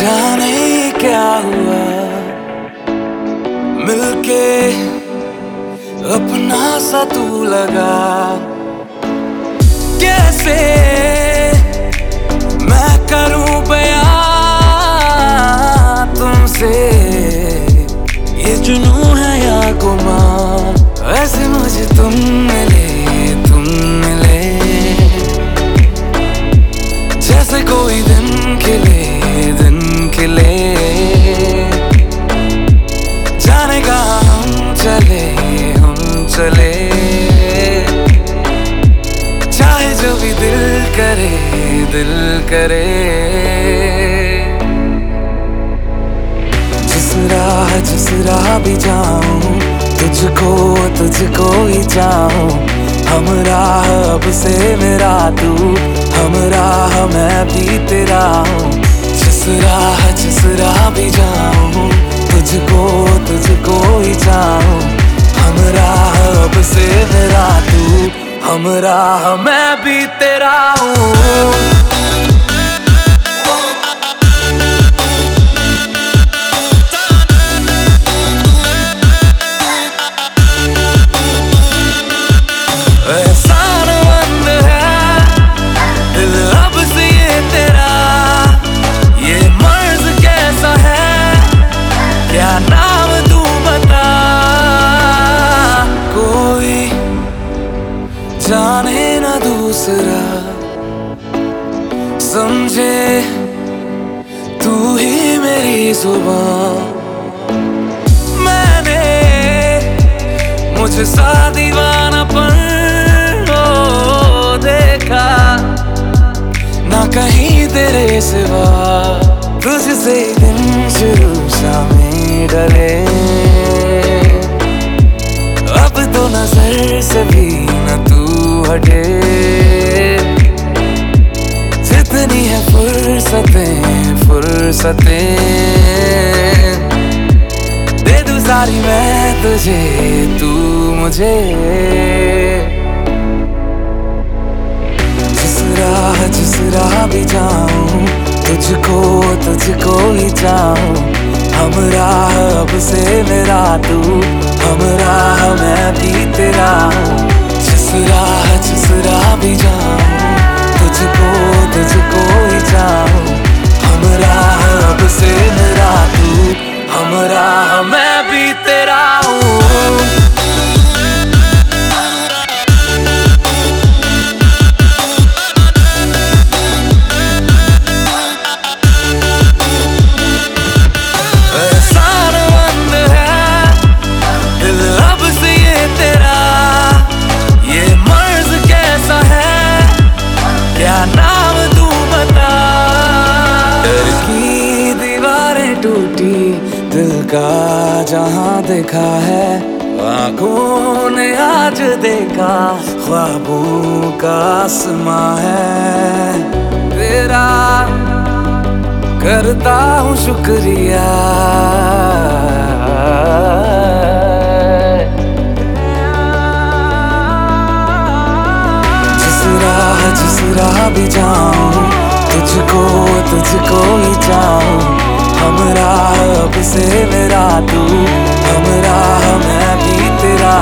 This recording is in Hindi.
जाने क्या हुआ? मिलके अपना सा तू लगा। कैसे मैं करूँ बया तुमसे? ये जुनू करे, दिल करे। जिस राह जिस राह भी जाऊँ, तुझको तुझको ही चाहूँ हम राह अब से मेरा तू, हम राह मैं भी तेरा हूँ। जिस राह जिस राह भी जाऊँ, तुझको तुझको ही चाहूँ हम राह अब से मेरा हम राह मैं भी तेरा हूँ। दूसरा। समझे? तू ही मेरी ज़ुबान। मैंने मुझे सा दीवानापन देखा। ना कहीं तेरे सिवा। तुझसे दिन शुरू शामें डले अब तो नज़र से भी फुर्सतें फुर्सतें दे दूँ सारी मैं तुझे, तू मुझे। जिस राह जिस राह भी जाऊँ, तुझको तुझको ही चाहूँ हम राह अब से मेरा तू हम राह मैं भी तेरा जिस राह से तू हम दिल का जहाँ देखा है, आँखों ने आज देखा, ख्वाबों का आसमां है। तेरा करता हूँ शुक्रिया। जिस राह जिस राह भी जाऊँ, तुझको तुझको ही अब से मेरा तू हम राह मैं भी तेरा